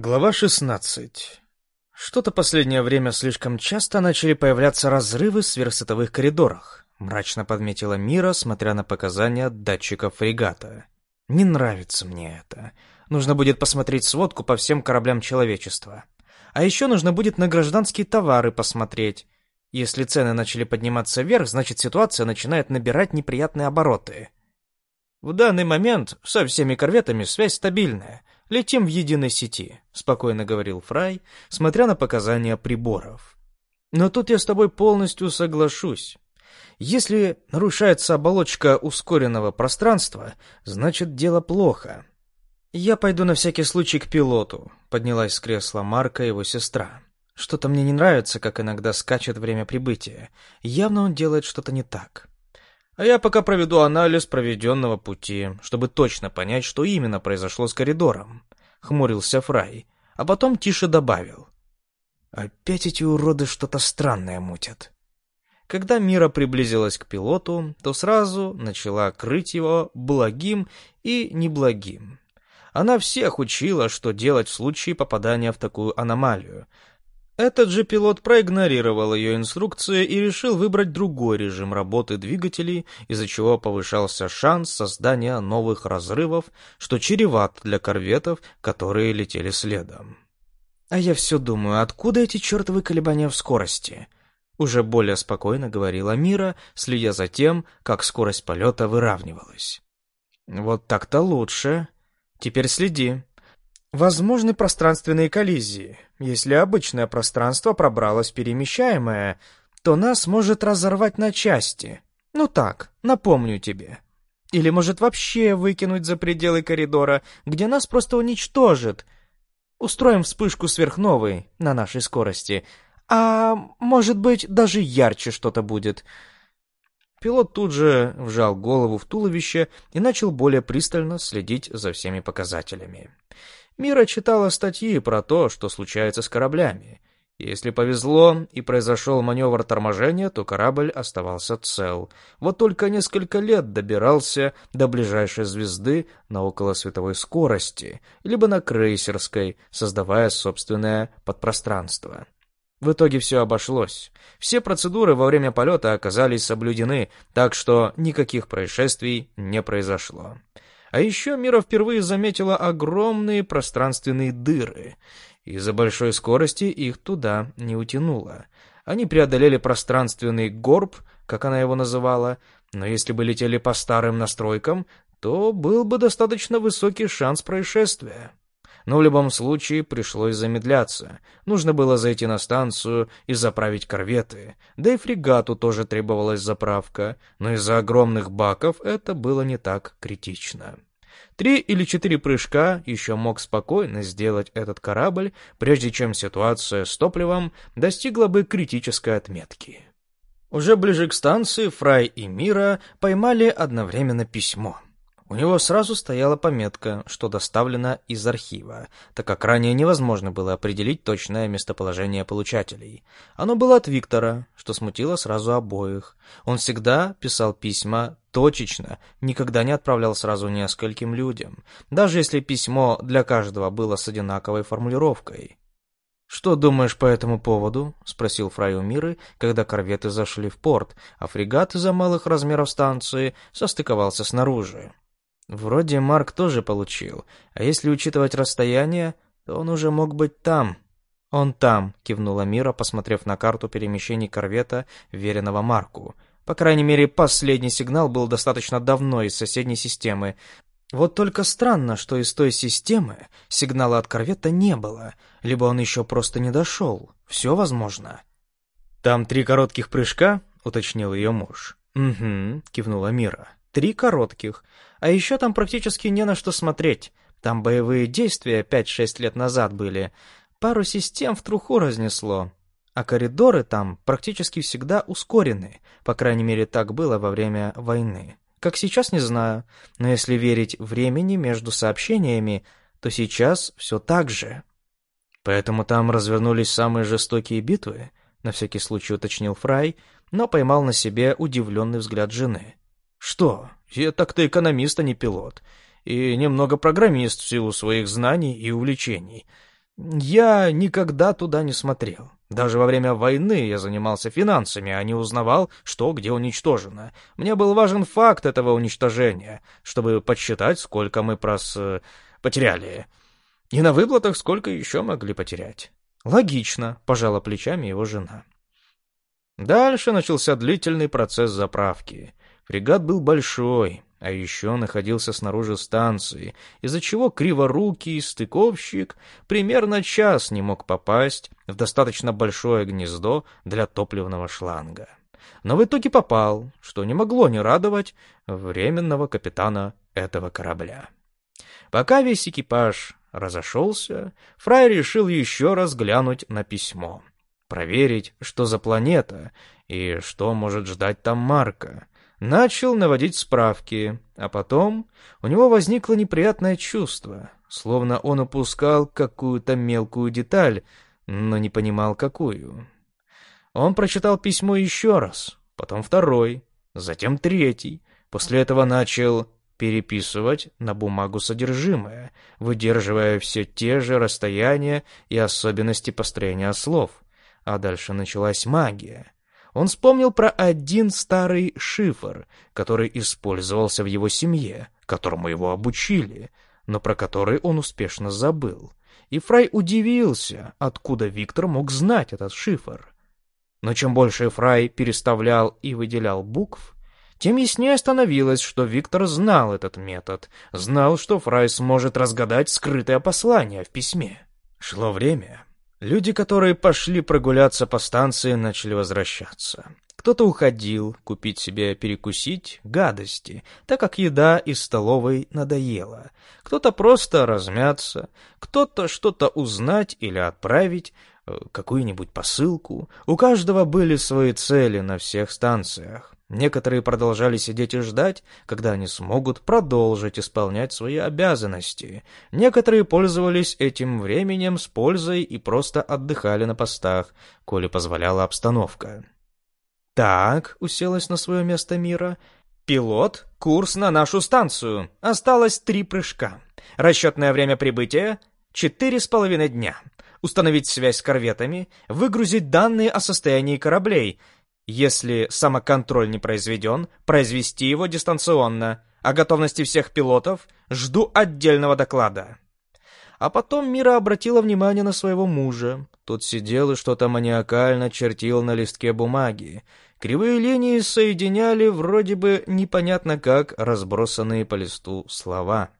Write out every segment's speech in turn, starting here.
Глава 16. Что-то последнее время слишком часто начали появляться разрывы в сверхсветовых коридорах, мрачно подметила Мира, смотря на показания датчиков фрегата. Не нравится мне это. Нужно будет посмотреть сводку по всем кораблям человечества. А еще нужно будет на гражданские товары посмотреть. Если цены начали подниматься вверх, значит ситуация начинает набирать неприятные обороты. В данный момент со всеми корветами связь стабильная — Летим в единой сети», — спокойно говорил Фрай, смотря на показания приборов. «Но тут я с тобой полностью соглашусь. Если нарушается оболочка ускоренного пространства, значит дело плохо. Я пойду на всякий случай к пилоту», — поднялась с кресла Марка, его сестра. «Что-то мне не нравится, как иногда скачет время прибытия. Явно он делает что-то не так». А я пока проведу анализ проведенного пути, чтобы точно понять, что именно произошло с коридором. Хмурился Фрай, а потом тише добавил. Опять эти уроды что-то странное мутят. Когда Мира приблизилась к пилоту, то сразу начала крыть его благим и неблагим. Она всех учила, что делать в случае попадания в такую аномалию, этот же пилот проигнорировал ее инструкции и решил выбрать другой режим работы двигателей, из-за чего повышался шанс создания новых разрывов, что чревато для корветов, которые летели следом. «А я все думаю, откуда эти чертовы колебания в скорости?» Уже более спокойно говорила Мира, следя за тем, как скорость полета выравнивалась. «Вот так-то лучше. Теперь следи. Возможны пространственные коллизии. Если обычное пространство пробралось перемещаемое, то нас может разорвать на части. Ну так, напомню тебе. Или может вообще выкинуть за пределы коридора, где нас просто уничтожит. Устроим вспышку сверхновой на нашей скорости. А может быть, даже ярче что-то будет. Пилот тут же вжал голову в туловище и начал более пристально следить за всеми показателями. Мира читала статьи про то, что случается с кораблями. Если повезло и произошел маневр торможения, то корабль оставался цел. Вот только несколько лет добирался до ближайшей звезды на околосветовой скорости, либо на крейсерской, создавая собственное подпространство. В итоге все обошлось. Все процедуры во время полета оказались соблюдены, так что никаких происшествий не произошло. А еще Мира впервые заметила огромные пространственные дыры. Из-за большой скорости их туда не утянуло. Они преодолели пространственный горб, как она его называла, но если бы летели по старым настройкам, то был бы достаточно высокий шанс происшествия. Но в любом случае пришлось замедляться. Нужно было зайти на станцию и заправить корветы. Да и фрегату тоже требовалась заправка. Но из-за огромных баков это было не так критично. Три или четыре прыжка еще мог спокойно сделать этот корабль, прежде чем ситуация с топливом достигла бы критической отметки. Уже ближе к станции Фрай и Мира поймали одновременно письмо — у него сразу стояла пометка, что доставлено из архива, так как ранее невозможно было определить точное местоположение получателей. Оно было от Виктора, что смутило сразу обоих. Он всегда писал письма точечно, никогда не отправлял сразу нескольким людям, даже если письмо для каждого было с одинаковой формулировкой. «Что думаешь по этому поводу?» — спросил Фрай Миры, когда корветы зашли в порт, а фрегат из-за малых размеров станции состыковался снаружи. Вроде Марк тоже получил, а если учитывать расстояние, то он уже мог быть там. Он там, кивнула Мира, посмотрев на карту перемещений корвета, веренного Марку. По крайней мере, последний сигнал был достаточно давно из соседней системы. Вот только странно, что из той системы сигнала от корвета не было, либо он еще просто не дошел. Все возможно. «Там три коротких прыжка?» — уточнил ее муж. «Угу», — кивнула Мира. «Три коротких. А еще там практически не на что смотреть. Там боевые действия 5-6 лет назад были. Пару систем в труху разнесло. А коридоры там практически всегда ускорены. По крайней мере, так было во время войны. Как сейчас, не знаю. Но если верить времени между сообщениями, то сейчас все так же. Поэтому там развернулись самые жестокие битвы, на всякий случай уточнил Фрай, но поймал на себе удивленный взгляд жены. Что? Я так-то экономист, а не пилот. И немного программист в силу своих знаний и увлечений. Я никогда туда не смотрел. Даже во время войны я занимался финансами, а не узнавал, что где уничтожено. Мне был важен факт этого уничтожения, чтобы подсчитать, сколько мы прос... Э, потеряли. И на выплатах сколько еще могли потерять. Логично, пожала плечами его жена. Дальше начался длительный процесс заправки. Фрегат был большой, а еще находился снаружи станции, из-за чего криворукий стыковщик примерно час не мог попасть в достаточно большое гнездо для топливного шланга. Но в итоге попал, что не могло не радовать временного капитана этого корабля. Пока весь экипаж разошелся, Фрай решил еще раз глянуть на письмо, проверить, что за планета и что может ждать там Марка, начал наводить справки, а потом у него возникло неприятное чувство, словно он упускал какую-то мелкую деталь, но не понимал, какую. Он прочитал письмо еще раз, потом второй, затем третий, после этого начал переписывать на бумагу содержимое, выдерживая все те же расстояния и особенности построения слов. А дальше началась магия — он вспомнил про один старый шифр, который использовался в его семье, которому его обучили, но про который он успешно забыл. И Фрай удивился, откуда Виктор мог знать этот шифр. Но чем больше Фрай переставлял и выделял букв, тем яснее становилось, что Виктор знал этот метод, знал, что Фрай сможет разгадать скрытое послание в письме. Шло время, Люди, которые пошли прогуляться по станции, начали возвращаться. Кто-то уходил купить себе перекусить гадости, так как еда из столовой надоела. Кто-то просто размяться, кто-то что-то узнать или отправить, э, какую-нибудь посылку. У каждого были свои цели на всех станциях. Некоторые продолжали сидеть и ждать, когда они смогут продолжить исполнять свои обязанности. Некоторые пользовались этим временем с пользой и просто отдыхали на постах, коли позволяла обстановка. «Так», — уселась на свое место Мира, — «пилот, курс на нашу станцию. Осталось три прыжка. Расчетное время прибытия — четыре с половиной дня. Установить связь с корветами, выгрузить данные о состоянии кораблей — если самоконтроль не произведен, произвести его дистанционно. О готовности всех пилотов жду отдельного доклада. А потом Мира обратила внимание на своего мужа. Тот сидел и что-то маниакально чертил на листке бумаги. Кривые линии соединяли вроде бы непонятно как разбросанные по листу слова.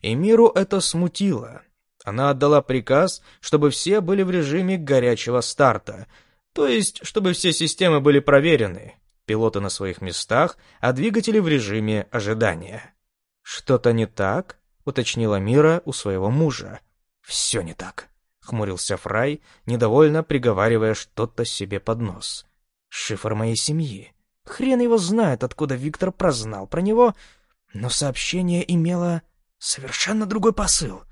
И Миру это смутило. Она отдала приказ, чтобы все были в режиме горячего старта — то есть, чтобы все системы были проверены, пилоты на своих местах, а двигатели в режиме ожидания. «Что-то не так?» — уточнила Мира у своего мужа. «Все не так», — хмурился Фрай, недовольно приговаривая что-то себе под нос. «Шифр моей семьи. Хрен его знает, откуда Виктор прознал про него, но сообщение имело совершенно другой посыл.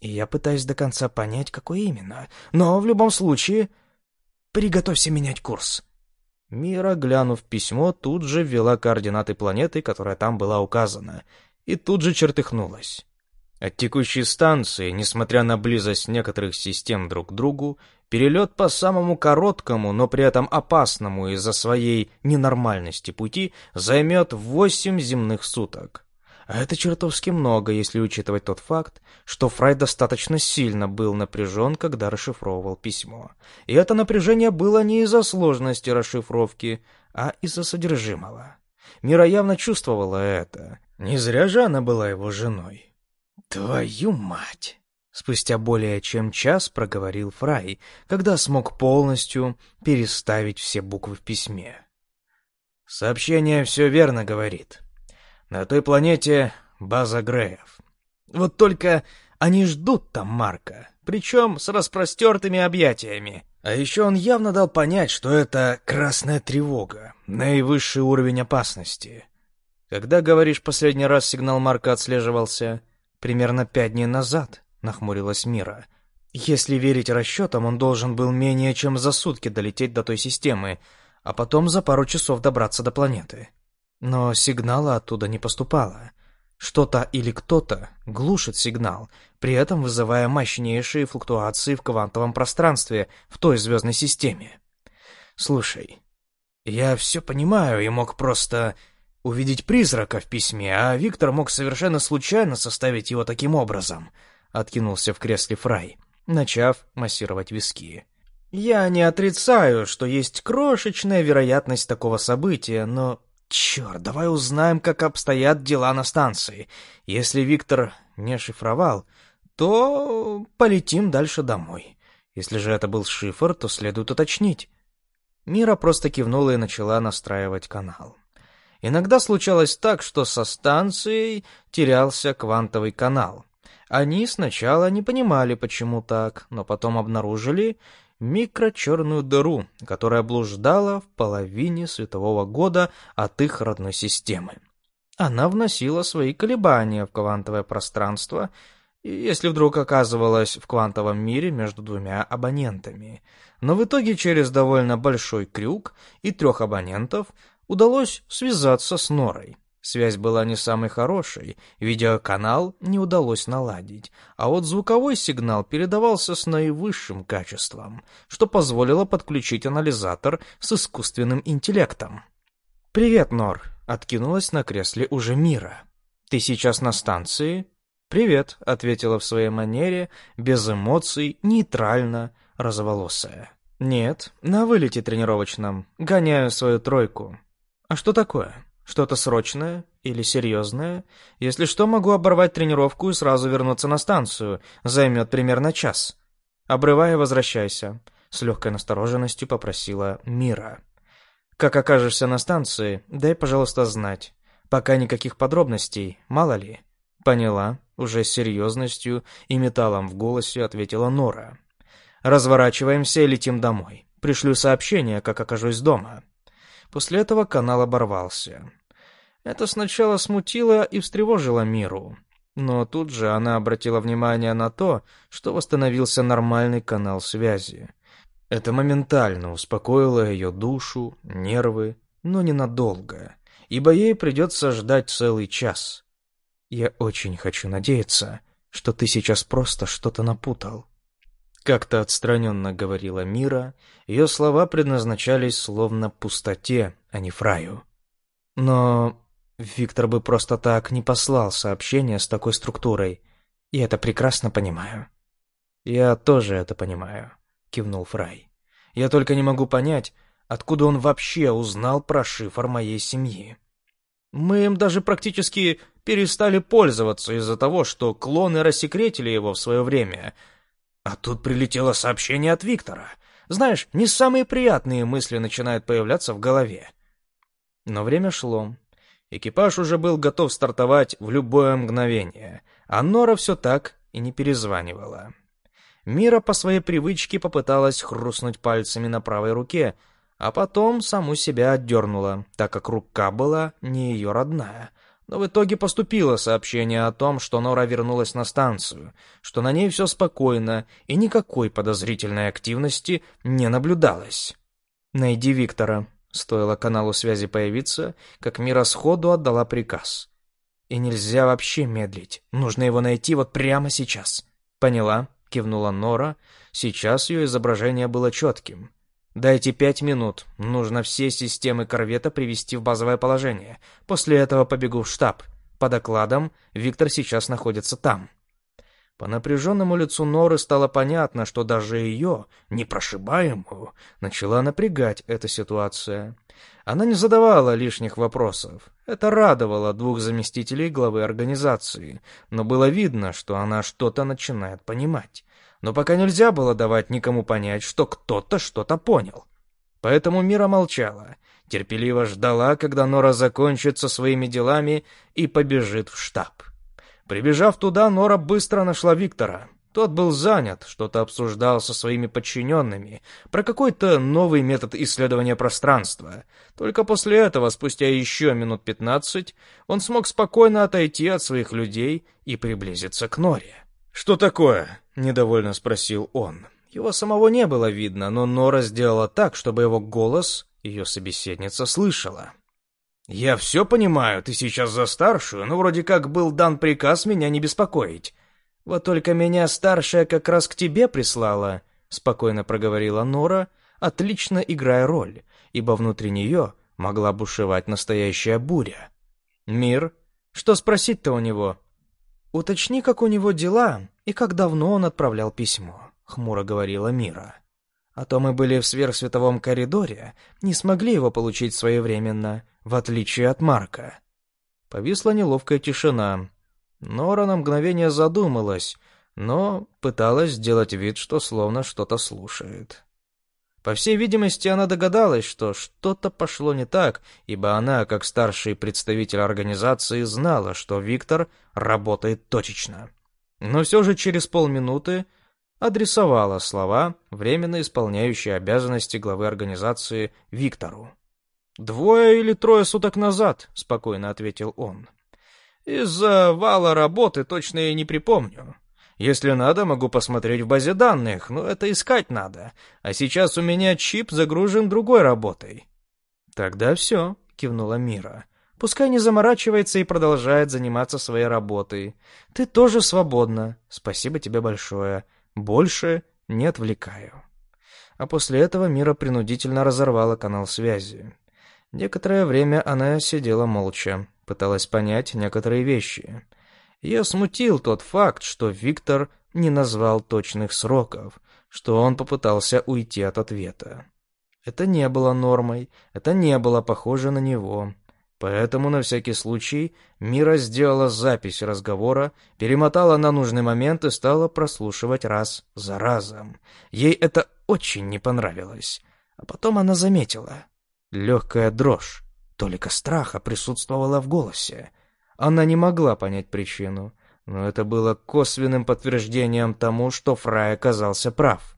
И я пытаюсь до конца понять, какой именно. Но в любом случае Приготовься менять курс». Мира, глянув письмо, тут же ввела координаты планеты, которая там была указана, и тут же чертыхнулась. От текущей станции, несмотря на близость некоторых систем друг к другу, перелет по самому короткому, но при этом опасному из-за своей ненормальности пути займет восемь земных суток. А это чертовски много, если учитывать тот факт, что Фрай достаточно сильно был напряжен, когда расшифровывал письмо. И это напряжение было не из-за сложности расшифровки, а из-за содержимого. Мира явно чувствовала это. Не зря же она была его женой. «Твою мать!» Спустя более чем час проговорил Фрай, когда смог полностью переставить все буквы в письме. «Сообщение все верно говорит. На той планете база Греев. Вот только они ждут там Марка, причем с распростертыми объятиями. А еще он явно дал понять, что это красная тревога, наивысший уровень опасности. Когда, говоришь, последний раз сигнал Марка отслеживался? Примерно пять дней назад, нахмурилась Мира. Если верить расчетам, он должен был менее чем за сутки долететь до той системы, а потом за пару часов добраться до планеты. Но сигнала оттуда не поступало. Что-то или кто-то глушит сигнал, при этом вызывая мощнейшие флуктуации в квантовом пространстве в той звездной системе. Слушай, я все понимаю и мог просто увидеть призрака в письме, а Виктор мог совершенно случайно составить его таким образом. Откинулся в кресле Фрай, начав массировать виски. Я не отрицаю, что есть крошечная вероятность такого события, но Черт, давай узнаем, как обстоят дела на станции. Если Виктор не шифровал, то полетим дальше домой. Если же это был шифр, то следует уточнить. Мира просто кивнула и начала настраивать канал. Иногда случалось так, что со станцией терялся квантовый канал. Они сначала не понимали, почему так, но потом обнаружили, микрочерную дыру, которая блуждала в половине светового года от их родной системы. Она вносила свои колебания в квантовое пространство, если вдруг оказывалась в квантовом мире между двумя абонентами. Но в итоге через довольно большой крюк и трех абонентов удалось связаться с Норой. Связь была не самой хорошей, видеоканал не удалось наладить, а вот звуковой сигнал передавался с наивысшим качеством, что позволило подключить анализатор с искусственным интеллектом. «Привет, Нор», — откинулась на кресле уже Мира. «Ты сейчас на станции?» «Привет», — ответила в своей манере, без эмоций, нейтрально, розоволосая. «Нет, на вылете тренировочном. Гоняю свою тройку. А что такое?» Что-то срочное или серьезное? Если что, могу оборвать тренировку и сразу вернуться на станцию. Займет примерно час. Обрывай и возвращайся. С легкой настороженностью попросила Мира. Как окажешься на станции, дай, пожалуйста, знать. Пока никаких подробностей, мало ли. Поняла, уже с серьезностью и металлом в голосе ответила Нора. Разворачиваемся и летим домой. Пришлю сообщение, как окажусь дома. После этого канал оборвался. Это сначала смутило и встревожило Миру. Но тут же она обратила внимание на то, что восстановился нормальный канал связи. Это моментально успокоило ее душу, нервы, но ненадолго, ибо ей придется ждать целый час. «Я очень хочу надеяться, что ты сейчас просто что-то напутал», как-то отстраненно говорила Мира, ее слова предназначались словно пустоте, а не фраю. Но Виктор бы просто так не послал сообщение с такой структурой. Я это прекрасно понимаю. Я тоже это понимаю, кивнул Фрай. Я только не могу понять, откуда он вообще узнал про шифр моей семьи. Мы им даже практически перестали пользоваться из-за того, что клоны рассекретили его в свое время — а тут прилетело сообщение от Виктора. Знаешь, не самые приятные мысли начинают появляться в голове. Но время шло. Экипаж уже был готов стартовать в любое мгновение, а Нора все так и не перезванивала. Мира по своей привычке попыталась хрустнуть пальцами на правой руке, а потом саму себя отдернула, так как рука была не ее родная — но в итоге поступило сообщение о том, что Нора вернулась на станцию, что на ней все спокойно и никакой подозрительной активности не наблюдалось. «Найди Виктора», — стоило каналу связи появиться, как Мира сходу отдала приказ. «И нельзя вообще медлить, нужно его найти вот прямо сейчас». «Поняла», — кивнула Нора, сейчас ее изображение было четким. Дайте пять минут. Нужно все системы корвета привести в базовое положение. После этого побегу в штаб. По докладам, Виктор сейчас находится там. По напряженному лицу Норы стало понятно, что даже ее, непрошибаемую, начала напрягать эта ситуация. Она не задавала лишних вопросов. Это радовало двух заместителей главы организации, но было видно, что она что-то начинает понимать но пока нельзя было давать никому понять, что кто-то что-то понял. Поэтому Мира молчала, терпеливо ждала, когда Нора закончит со своими делами и побежит в штаб. Прибежав туда, Нора быстро нашла Виктора. Тот был занят, что-то обсуждал со своими подчиненными про какой-то новый метод исследования пространства. Только после этого, спустя еще минут пятнадцать, он смог спокойно отойти от своих людей и приблизиться к Норе. «Что такое?» — недовольно спросил он. Его самого не было видно, но Нора сделала так, чтобы его голос ее собеседница слышала. «Я все понимаю, ты сейчас за старшую, но вроде как был дан приказ меня не беспокоить. Вот только меня старшая как раз к тебе прислала», — спокойно проговорила Нора, отлично играя роль, ибо внутри нее могла бушевать настоящая буря. «Мир? Что спросить-то у него?» «Уточни, как у него дела и как давно он отправлял письмо», — хмуро говорила Мира. «А то мы были в сверхсветовом коридоре, не смогли его получить своевременно, в отличие от Марка». Повисла неловкая тишина. Нора на мгновение задумалась, но пыталась сделать вид, что словно что-то слушает. По всей видимости, она догадалась, что что-то пошло не так, ибо она, как старший представитель организации, знала, что Виктор работает точечно. Но все же через полминуты адресовала слова, временно исполняющие обязанности главы организации, Виктору. «Двое или трое суток назад», — спокойно ответил он. «Из-за вала работы точно я не припомню. Если надо, могу посмотреть в базе данных, но это искать надо. А сейчас у меня чип загружен другой работой». «Тогда все», — кивнула Мира. «Пускай не заморачивается и продолжает заниматься своей работой. Ты тоже свободна. Спасибо тебе большое. Больше не отвлекаю». А после этого Мира принудительно разорвала канал связи. Некоторое время она сидела молча, пыталась понять некоторые вещи. Ее смутил тот факт, что Виктор не назвал точных сроков, что он попытался уйти от ответа. Это не было нормой, это не было похоже на него. Поэтому на всякий случай Мира сделала запись разговора, перемотала на нужный момент и стала прослушивать раз за разом. Ей это очень не понравилось. А потом она заметила. Легкая дрожь, только страха присутствовала в голосе. Она не могла понять причину, но это было косвенным подтверждением тому, что Фрай оказался прав.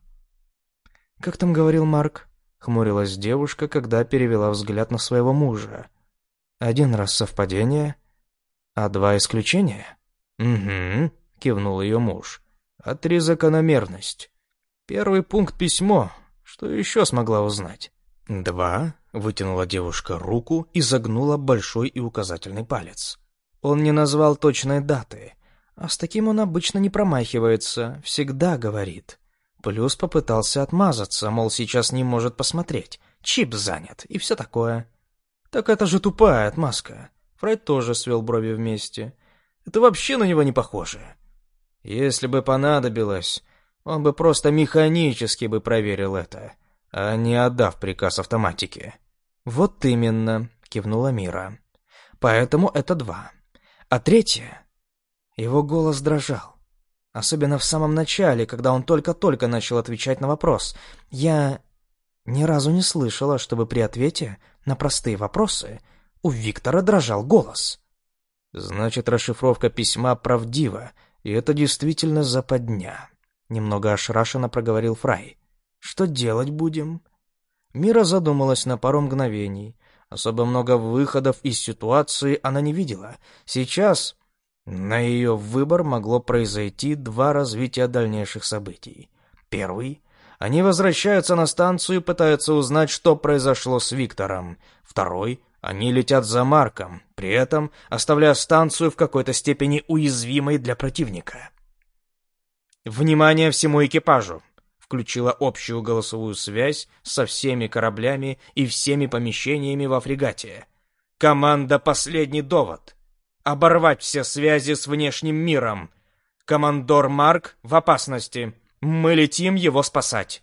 «Как там говорил Марк?» — хмурилась девушка, когда перевела взгляд на своего мужа. «Один раз совпадение, а два исключения?» «Угу», — кивнул ее муж. «А три закономерность. Первый пункт — письмо. Что еще смогла узнать?» «Два?» Вытянула девушка руку и загнула большой и указательный палец. Он не назвал точной даты, а с таким он обычно не промахивается, всегда говорит. Плюс попытался отмазаться, мол, сейчас не может посмотреть, чип занят и все такое. Так это же тупая отмазка. Фрейд тоже свел брови вместе. Это вообще на него не похоже. Если бы понадобилось, он бы просто механически бы проверил это, а не отдав приказ автоматике. «Вот именно», — кивнула Мира. «Поэтому это два. А третье...» Его голос дрожал. Особенно в самом начале, когда он только-только начал отвечать на вопрос. «Я ни разу не слышала, чтобы при ответе на простые вопросы у Виктора дрожал голос». «Значит, расшифровка письма правдива, и это действительно западня», — немного ошарашенно проговорил Фрай. «Что делать будем?» Мира задумалась на пару мгновений. Особо много выходов из ситуации она не видела. Сейчас на ее выбор могло произойти два развития дальнейших событий. Первый. Они возвращаются на станцию и пытаются узнать, что произошло с Виктором. Второй. Они летят за Марком, при этом оставляя станцию в какой-то степени уязвимой для противника. «Внимание всему экипажу! Включила общую голосовую связь со всеми кораблями и всеми помещениями во фрегате. Команда «Последний довод». Оборвать все связи с внешним миром. Командор Марк в опасности. Мы летим его спасать.